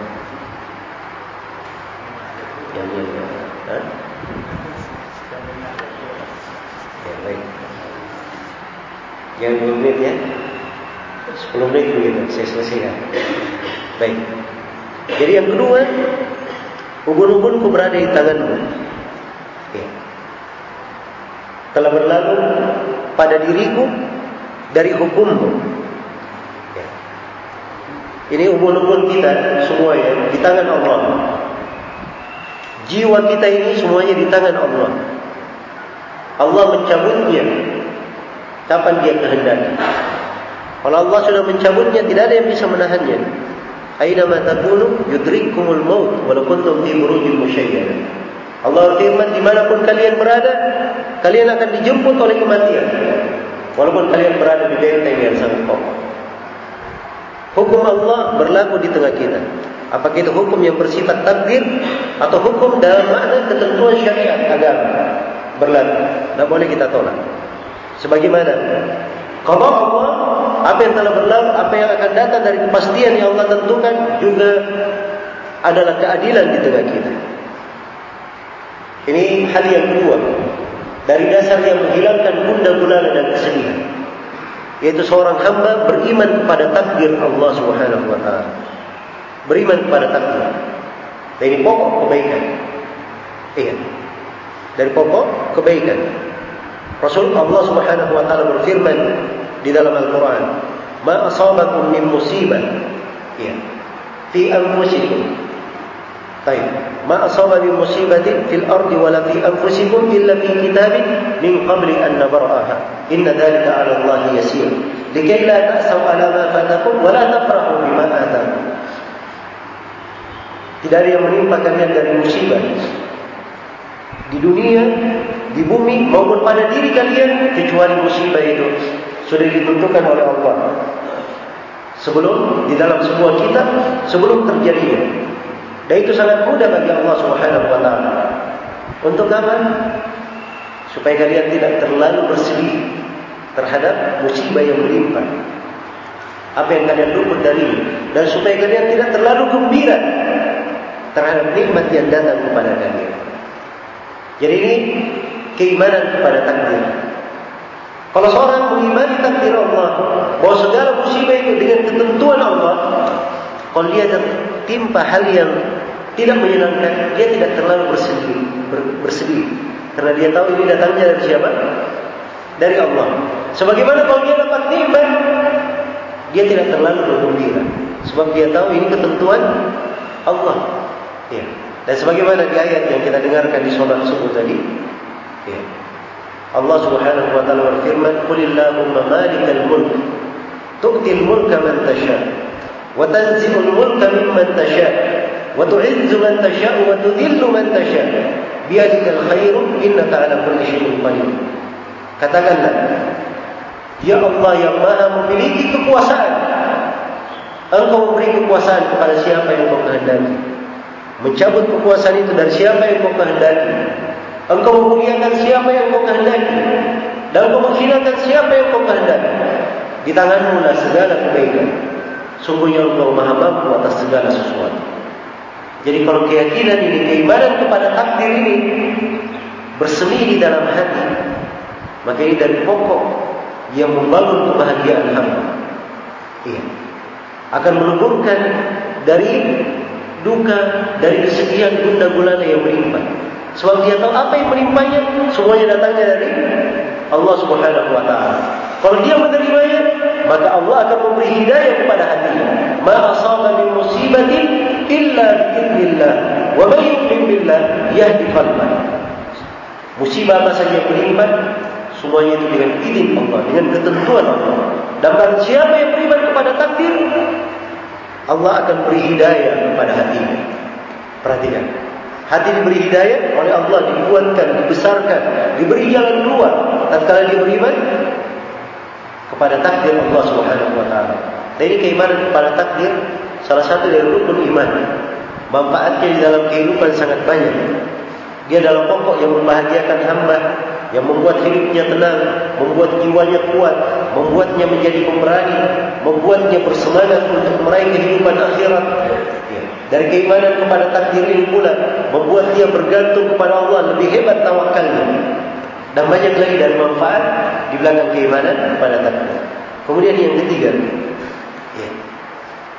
Yang ini, ya. Ha? Ya, baik. Yang dua menit ya. Sepuluh menit begitu, saya selesaikan. Baik. Jadi yang kedua, Ubun-ubunku berada di tanganmu. Ya. Telah berlalu pada diriku dari hukummu. Ya. Ini ubun-ubun kita semuanya di tangan Allah. Jiwa kita ini semuanya di tangan Allah. Allah mencabutnya kapan dia kehendaki. Kalau Allah sudah mencabutnya, tidak ada yang bisa menahannya. Aina ma takunu yudrikumul maut walau kuntum fi burujin musyayyadah. Allah firman di manapun kalian berada, kalian akan dijemput oleh kematian. Walaupun kalian berada di benteng yang sangat kokoh. Hukum Allah berlaku di tengah kita. Apakah itu hukum yang bersifat takdir atau hukum dalam makna ketentuan syariat agama berlaku. Tidak boleh kita tolak. Sebagaimana kalau Allah apa yang telah berlalu, apa yang akan datang dari kepastian yang Allah tentukan juga adalah keadilan di tengah kita. Ini hal yang kedua dari dasar yang menghilangkan bunda gulana dan kesedihan. Yaitu seorang hamba beriman kepada takdir Allah Subhanahu wa taala. Beriman kepada takdir. Dan ini pokok kebaikan. Iya. Dari pokok kebaikan. Rasul Allah Subhanahu wa taala berfirman di dalam Al-Qur'an, "Ma asabakum min musibah ya fi anfusikum طيب ما أصاب من مصيبة في الأرض ولا في أنفسكم إلا في كتاب من قبل أن نبرأها إن ذلك على الله يسير لكي لا تأسوا على ما فاتكم ولا تفرحوا بما آتاكم Tidak ada yang menimpa kalian dari musibah Di dunia, di bumi maupun pada diri kalian Kecuali musibah itu Sudah ditentukan oleh Allah Sebelum, di dalam sebuah kitab Sebelum terjadinya Dan itu sangat mudah bagi Allah Subhanahu wa taala. Untuk apa? Supaya kalian tidak terlalu bersedih terhadap musibah yang menimpa. Apa yang kalian luput dari dan supaya kalian tidak terlalu gembira terhadap nikmat yang datang kepada kalian. Jadi ini keimanan kepada takdir. Kalau seorang mengimani takdir Allah, bahwa segala musibah itu dengan ketentuan Allah, kalau dia tertimpa hal yang tidak menyenangkan, dia tidak terlalu bersedih, bersedih. Karena dia tahu ini datangnya dari siapa? Dari Allah. Sebagaimana kalau dia dapat nikmat, dia tidak terlalu bergembira. Sebab dia tahu ini ketentuan Allah. Ya. Dan sebagaimana di ayat yang kita dengarkan di solat subuh tadi. Allah Subhanahu wa taala berfirman, "Qulillahumma malikal mulk, tu'til mulka man tasha'." وتنزع الملك ممن تشاء وتعز من تشاء وتذل من تشاء بيدك الخير إنك على كل شيء قدير katakanlah ya Allah yang maha memiliki kekuasaan engkau memberi kekuasaan kepada siapa yang kau kehendaki mencabut kekuasaan itu dari siapa yang kau kehendaki engkau memuliakan siapa yang kau kehendaki dan engkau menghinakan siapa yang kau kehendaki di tanganmu lah segala kebaikan Sungguhnya engkau maha mampu atas segala sesuatu. Jadi kalau keyakinan ini, keimanan kepada takdir ini bersemi di dalam hati, maka ini dari pokok yang membangun kebahagiaan hamba. Iya. Akan meleburkan dari duka, dari kesedihan gunda gulana yang menimpa. Sebab dia tahu apa yang menimpanya, semuanya datangnya dari Allah Subhanahu wa taala. Kalau dia menerimanya, maka Allah akan memberi hidayah kepada hatinya. Ma asaba min musibatin illa bi idznillah. Wa may yu'min billah yahdi qalbah. Musibah apa saja menimpa, semuanya itu dengan izin Allah, dengan ketentuan Allah. Dan barang siapa yang beriman kepada takdir, Allah akan beri hidayah kepada hatinya. Perhatikan. Hati diberi hidayah oleh Allah, dikuatkan, dibesarkan, diberi jalan keluar. Tatkala dia beriman, kepada takdir Allah Subhanahu wa taala. Dan ini keimanan kepada takdir salah satu dari rukun iman. Manfaatnya di dalam kehidupan sangat banyak. Dia adalah pokok yang membahagiakan hamba, yang membuat hidupnya tenang, membuat jiwanya kuat, membuatnya menjadi pemberani, membuatnya bersemangat untuk meraih kehidupan akhirat. Dari keimanan kepada takdir ini pula membuat dia bergantung kepada Allah lebih hebat tawakalnya. Dan banyak lagi dari manfaat di belakang keimanan kepada takdir. Kemudian yang ketiga, ya.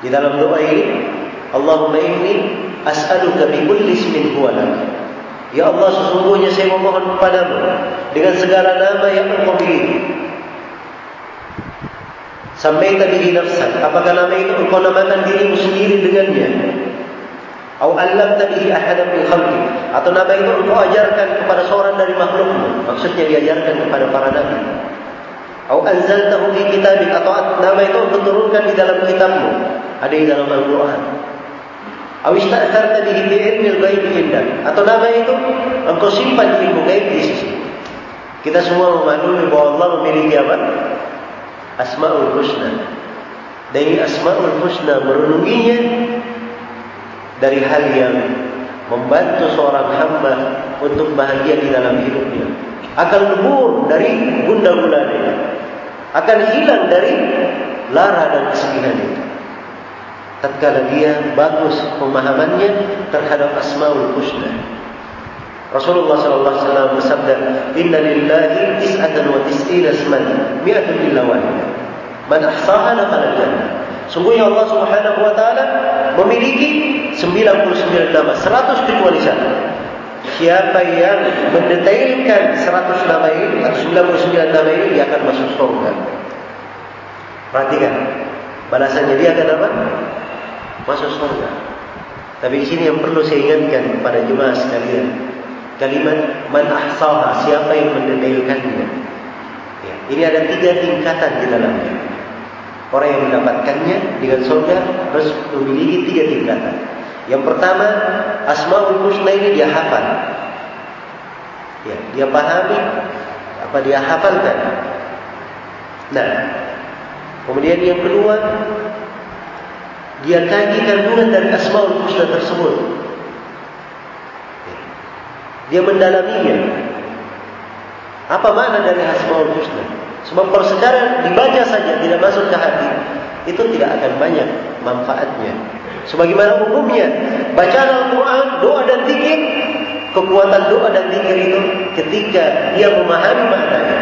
di dalam doa ini, Allahumma inni as'aluka bi kulli ismin huwa lak. Ya Allah, sesungguhnya saya memohon kepadamu dengan segala nama yang engkau miliki. Sampai tadi di nafsan, apakah nama itu engkau namakan dirimu sendiri dengannya? Atau alam tadi ahadam min khalqi. Atau nama itu engkau ajarkan kepada seorang dari makhlukmu. Maksudnya diajarkan kepada para nabi. Atau anzaltahu fi kitabik. Atau nama itu engkau turunkan di dalam kitabmu. Ada di dalam Al-Qur'an. Atau ista'tharta bihi bi ilmi al-ghaib indak atau nama itu engkau simpan di ilmu gaib di sisi. Kita semua memahami bahwa Allah memiliki apa? Asmaul Husna. Dan Asmaul Husna merenunginya dari hal yang membantu seorang hamba untuk bahagia di dalam hidupnya. Akan lebur dari gunda gulanya akan hilang dari lara dan kesedihan itu. Tatkala dia bagus pemahamannya terhadap asmaul husna. Rasulullah sallallahu alaihi wasallam bersabda inna lillahi tis'atan wa tis'ina isman mi'atun illa wahidah man ahsaha dakhala jannah Sungguhnya Allah Subhanahu wa taala memiliki 99 nama, 100 kecuali satu. Siapa yang mendetailkan 100 nama ini atau 99 nama ini dia akan masuk surga. Perhatikan. Balasannya dia akan apa? Masuk surga. Tapi di sini yang perlu saya ingatkan kepada jemaah sekalian, kalimat man ahsaha, siapa yang mendetailkannya. Ya, ini ada tiga tingkatan di dalamnya. Orang yang mendapatkannya dengan surga harus memiliki tiga tingkatan. Yang pertama, Asmaul Husna ini dia hafal. Ya, dia pahami apa dia hafalkan. Nah, kemudian yang kedua, dia kaji kandungan dari Asmaul Husna tersebut. Ya. Dia mendalaminya. Apa makna dari Asmaul Husna? Sebab kalau sekarang dibaca saja tidak masuk ke hati, itu tidak akan banyak manfaatnya. Sebagaimana umumnya bacaan Al-Quran, doa dan zikir, kekuatan doa dan zikir itu ketika dia memahami maknanya.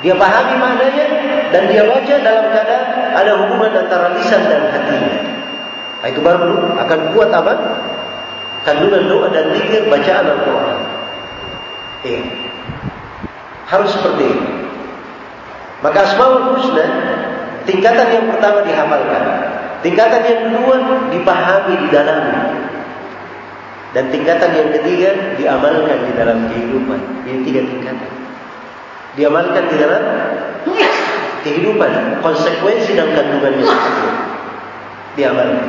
Dia pahami maknanya dan dia baca dalam keadaan ada hubungan antara lisan dan hatinya. Nah, itu baru akan kuat apa? Kandungan doa dan zikir bacaan Al-Quran. Eh, harus seperti itu. Maka Asmaul Husna tingkatan yang pertama dihafalkan. Tingkatan yang kedua dipahami di dalam. Dan tingkatan yang ketiga diamalkan di dalam kehidupan. Ini tiga tingkatan. Diamalkan di dalam kehidupan, konsekuensi dan kandungannya tersebut. Diamalkan.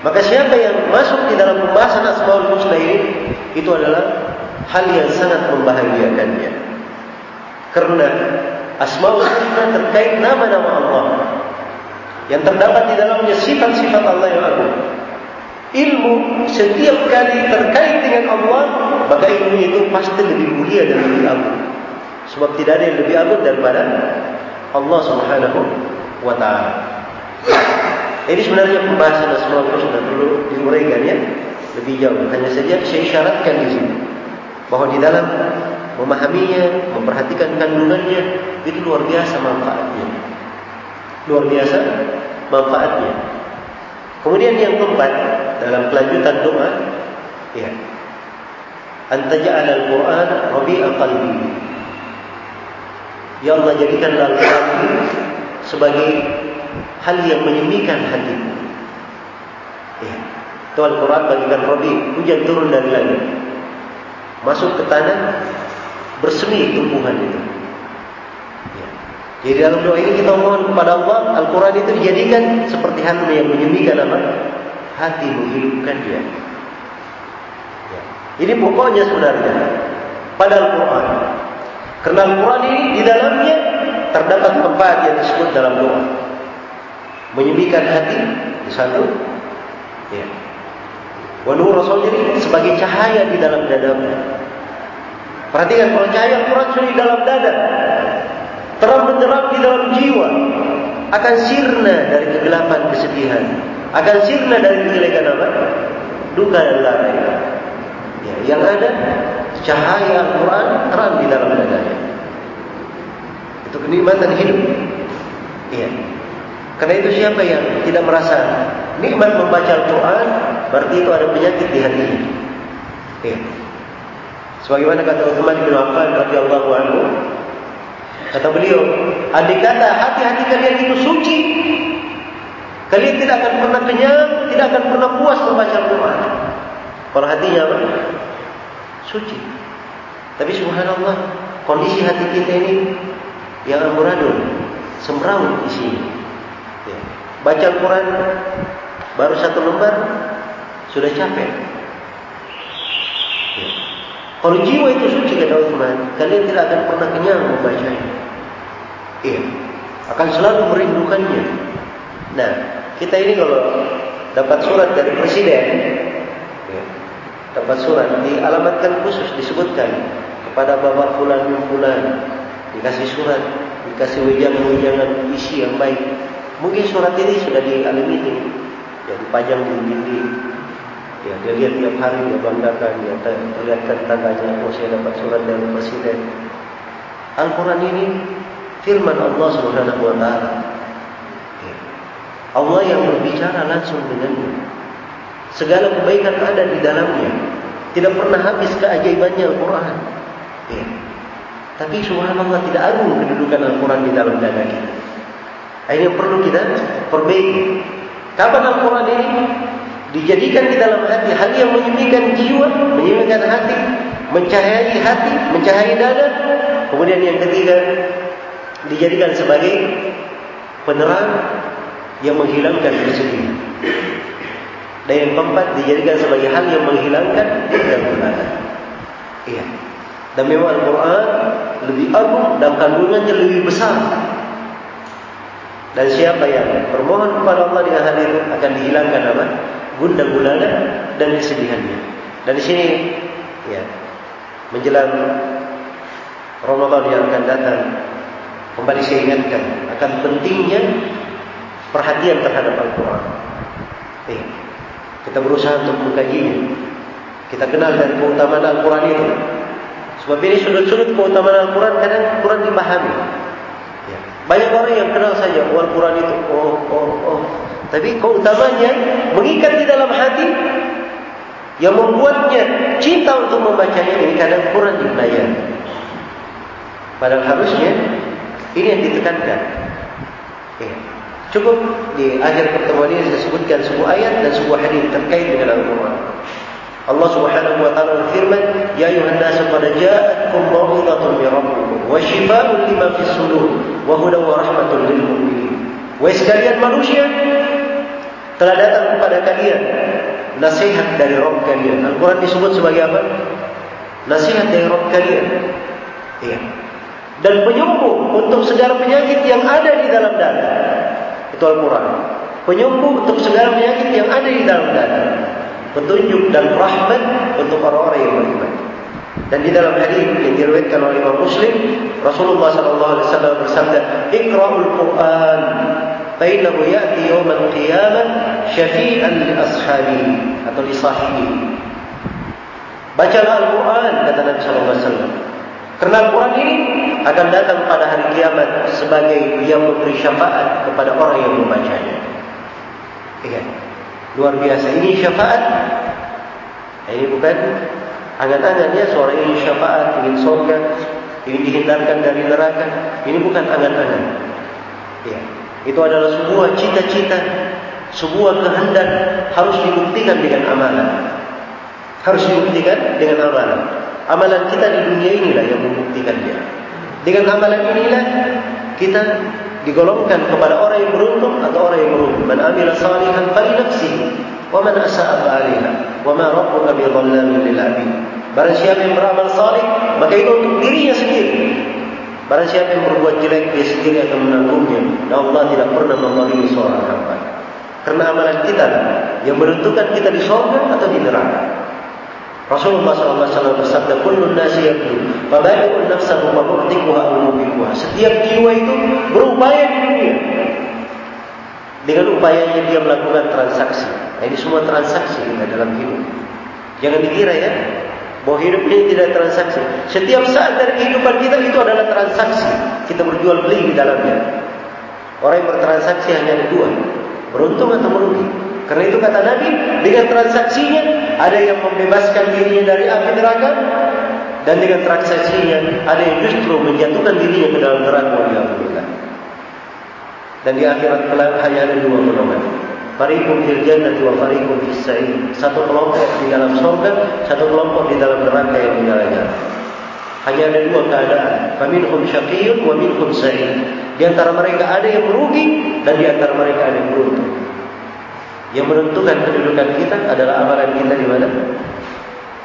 Maka siapa yang masuk di dalam pembahasan Asmaul Husna ini itu adalah hal yang sangat membahagiakannya. Karena Asmaul Husna terkait nama-nama Allah yang terdapat di dalamnya sifat-sifat Allah yang agung. Ilmu setiap kali terkait dengan Allah, maka ilmu itu pasti lebih mulia dan lebih agung. Sebab tidak ada yang lebih agung daripada Allah Subhanahu wa taala. Ini sebenarnya pembahasan Asmaul Husna perlu diuraikan ya lebih jauh. Hanya saja saya syaratkan di sini bahawa di dalam memahaminya, memperhatikan kandungannya itu luar biasa manfaatnya. Luar biasa manfaatnya. Kemudian yang keempat dalam kelanjutan doa ya. Antaja'al al-Quran rabi'a qalbi. Ya Allah jadikan Al-Quran sebagai hal yang menyemikan hatiku. Ya. Itu Al-Quran bagikan Rabi, hujan turun dari langit. Masuk ke tanah, bersemi tumbuhan itu. Ya. Jadi dalam doa ini kita mohon kepada Allah, Al-Quran itu dijadikan seperti hal yang menyemikan apa? Hati menghidupkan dia. Ya. Ini pokoknya sebenarnya pada Al-Quran. Karena Al-Quran ini di dalamnya terdapat manfaat yang disebut dalam doa. Menyemikan hati di satu. Ya. Walau Rasul jadi sebagai cahaya di dalam dadamu. Perhatikan kalau cahaya sudah di dalam dada. Terang benderang di dalam jiwa. Akan sirna dari kegelapan kesedihan. Akan sirna dari kejelekan apa? Duka dan lara. Ya, yang ada cahaya Al-Quran terang di dalam dadanya. Itu kenikmatan hidup. Iya. Karena itu siapa yang tidak merasa nikmat membaca Al-Quran, berarti itu ada penyakit di hatinya. Iya. Sebagaimana kata Uthman bin Affan radhiyallahu anhu, kata beliau, andai kata hati-hati kalian itu suci, kalian tidak akan pernah kenyang, tidak akan pernah puas membaca Al-Quran. Kalau hatinya apa? Suci. Tapi subhanallah, kondisi hati kita ini yang amburadul, semrawut di sini. Ya. Baca Al-Quran baru satu lembar sudah capek. Ya. Kalau jiwa itu suci kata Uthman, kalian tidak akan pernah kenyang membacanya. Iya, akan selalu merindukannya. Nah, kita ini kalau dapat surat dari presiden, ya, dapat surat dialamatkan khusus disebutkan kepada bapak fulan, dikasih surat, dikasih wejangan-wejangan isi yang baik. Mungkin surat ini sudah dialami ini, ya dipajang di dinding, Ya, dia lihat tiap hari dia banggakan, dia perlihatkan tangganya, oh saya dapat surat dari presiden. Al-Quran ini firman Allah Subhanahu Wa Taala. Ya. Allah yang berbicara langsung dengannya. Segala kebaikan ada di dalamnya. Tidak pernah habis keajaibannya Al-Quran. Ya. Tapi subhanallah tidak agung kedudukan Al-Quran di dalam dada kita. Ini perlu kita perbaiki. Kapan Al-Quran ini dijadikan di dalam hati hal yang menyembuhkan jiwa, menyembuhkan hati, mencahayai hati, mencahayai dada. Kemudian yang ketiga dijadikan sebagai penerang yang menghilangkan kesedihan. Dan yang keempat dijadikan sebagai hal yang menghilangkan kegagalan. Iya. Dan memang Al-Quran lebih agung dan kandungannya lebih besar. Dan siapa yang bermohon kepada Allah dengan hal itu akan dihilangkan apa? Gunda gulana dan kesedihannya. Dan di sini, ya, menjelang Ramadan yang akan datang, kembali saya ingatkan akan pentingnya perhatian terhadap Al-Quran. Eh, kita berusaha untuk mengkajinya. Kita kenal dari keutamaan Al-Quran itu. Sebab ini sudut-sudut keutamaan Al-Quran kadang kurang dipahami. Ya. Banyak orang yang kenal saja oh, Al-Quran itu. Oh, oh, oh. Tapi keutamanya mengikat di dalam hati yang membuatnya cinta untuk membacanya ini kadang kurang dipelajari. Padahal harusnya ini yang ditekankan. Ya. Cukup di akhir pertemuan ini saya sebutkan sebuah ayat dan sebuah hadis terkait dengan Al-Quran. Allah Subhanahu wa taala berfirman, "Ya ayuhan nas qad ja'atkum maw'izatun min rabbikum wa shifaa'un lima fis sudur wa hudan wa rahmatun lil mu'minin." Wahai sekalian manusia, telah datang kepada kalian nasihat dari Rabb kalian. Al-Quran disebut sebagai apa? Nasihat dari Rabb kalian. Iya. Dan penyembuh untuk segala penyakit yang ada di dalam dada. Itu Al-Quran. Penyembuh untuk segala penyakit yang ada di dalam dada petunjuk dan rahmat untuk orang-orang yang beriman. Dan di dalam hadis yang diriwayatkan oleh Imam Muslim, Rasulullah sallallahu alaihi wasallam bersabda, "Iqra'ul Qur'an, fa innahu ya'ti yawm al-qiyamah syafi'an li ashabihi atau li sahibihi." Bacalah Al-Quran kata Nabi sallallahu alaihi wasallam. Karena Al-Quran ini akan datang pada hari kiamat sebagai yang memberi syafaat kepada orang yang membacanya. Iya luar biasa ini syafaat ini bukan angan-angan ya seorang ingin syafaat ingin surga ingin dihindarkan dari neraka ini bukan angan-angan ya itu adalah sebuah cita-cita sebuah kehendak harus dibuktikan dengan amalan. Harus dibuktikan dengan amalan. Amalan kita di dunia inilah yang membuktikan dia. Dengan amalan inilah kita digolongkan kepada orang yang beruntung atau orang yang beruntung. Man amila salihan fali nafsihi wa fa'aliha wa ma rabbuka bi dhallamin lil 'abid. Barang siapa yang beramal salih, maka itu untuk dirinya sendiri. Barang siapa yang berbuat jelek, dia sendiri akan menanggungnya. Dan Allah tidak pernah menzalimi seorang hamba. Karena amalan kita yang menentukan kita di surga atau di neraka. Rasulullah SAW bersabda, "Kullu nasi yabdu, fabai'un nafsahu wa mu'tiquha mubiquha." Setiap jiwa itu berupaya di dunia. Dengan upayanya dia melakukan transaksi. Nah, ini semua transaksi kita dalam hidup. Jangan dikira ya, bahwa hidup ini tidak transaksi. Setiap saat dari kehidupan kita itu adalah transaksi. Kita berjual beli di dalamnya. Orang yang bertransaksi hanya ada dua, beruntung atau merugi. Karena itu kata Nabi, dengan transaksinya ada yang membebaskan dirinya dari api neraka dan dengan transaksinya ada yang justru menjatuhkan dirinya ke dalam neraka waliyadzubillah. Dan di akhirat kelak hanya ada dua golongan. Fariqun fil jannati wa fariqun fis sa'ir. Satu kelompok di dalam surga, satu kelompok di dalam neraka yang menyala-nyala. Hanya ada dua keadaan. Faminhum syaqiyyun wa minhum sa'id. Di antara mereka ada yang merugi dan di antara mereka ada yang beruntung. Yang menentukan kedudukan kita adalah amalan kita di mana?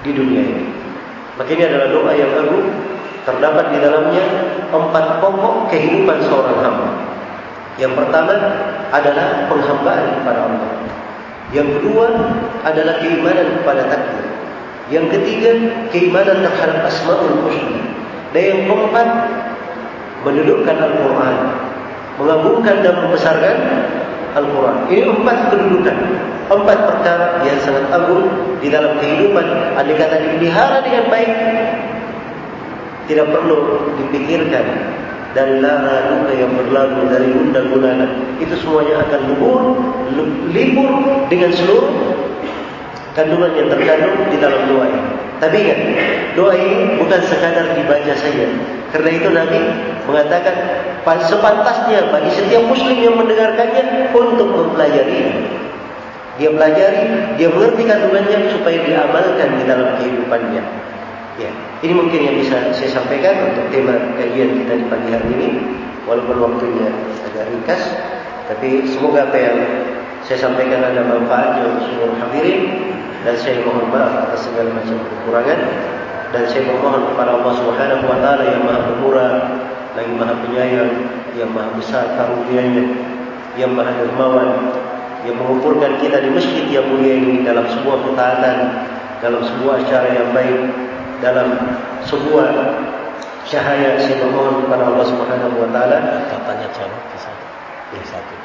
Di dunia ini. Maka ini adalah doa yang agung. Terdapat di dalamnya empat pokok kehidupan seorang hamba. Yang pertama adalah penghambaan kepada Allah. Yang kedua adalah keimanan kepada takdir. Yang ketiga, keimanan terhadap asma'ul husna. Dan yang keempat, mendudukkan Al-Quran. Mengagungkan dan membesarkan Al-Quran. Ini empat kedudukan. Empat perkara yang sangat agung di dalam kehidupan. Andai kata dipelihara dengan baik. Tidak perlu dipikirkan. Dan lara duka yang berlalu dari undang gulana. Itu semuanya akan libur. Libur dengan seluruh kandungan yang terkandung di dalam doa ini. Tapi ingat, doa ini bukan sekadar dibaca saja. Karena itu Nabi mengatakan sepantasnya bagi setiap muslim yang mendengarkannya untuk mempelajari Dia pelajari, dia mengerti kandungannya supaya diamalkan di dalam kehidupannya. Ini mungkin yang bisa saya sampaikan untuk tema kajian kita di pagi hari ini. Walaupun waktunya agak ringkas, tapi semoga apa yang saya sampaikan ada manfaatnya untuk seluruh hadirin dan saya mohon maaf atas segala macam kekurangan dan saya memohon kepada Allah Subhanahu wa taala yang Maha Pemurah lagi Maha Penyayang yang Maha Besar karunia-Nya yang Maha Dermawan yang mengumpulkan kita di masjid yang mulia ini dalam sebuah ketaatan dalam sebuah acara yang baik dalam sebuah cahaya memohon kepada Allah Subhanahu wa taala. Tanya jawab bisa ya satu. baik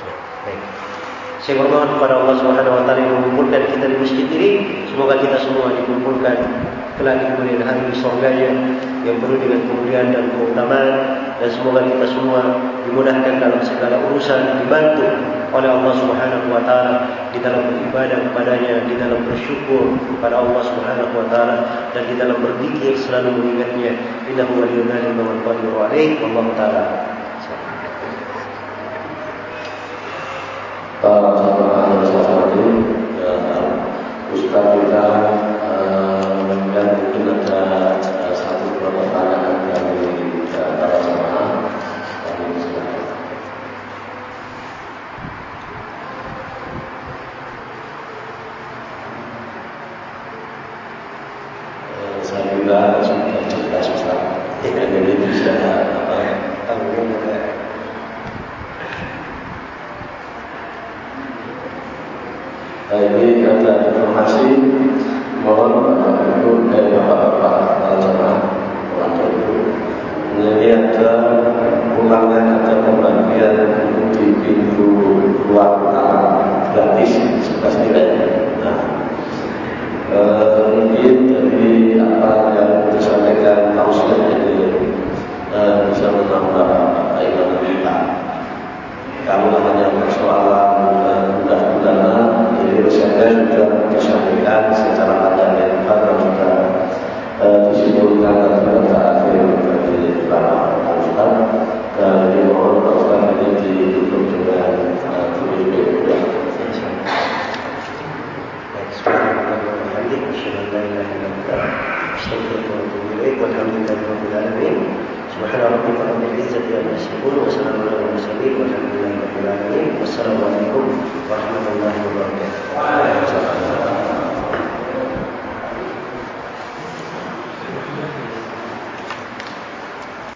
saya berdoa kepada Allah Subhanahu wa taala yang mengumpulkan kita di masjid ini. Semoga kita semua dikumpulkan kelak di kemudian hari di surganya yang penuh dengan kemuliaan dan keutamaan. Dan semoga kita semua dimudahkan dalam segala urusan dibantu oleh Allah Subhanahu wa taala di dalam beribadah kepadanya di dalam bersyukur kepada Allah Subhanahu wa taala dan di dalam berzikir selalu mengingatnya innahu waliyudzalika wal qadiru alaihi. Wallahu taala para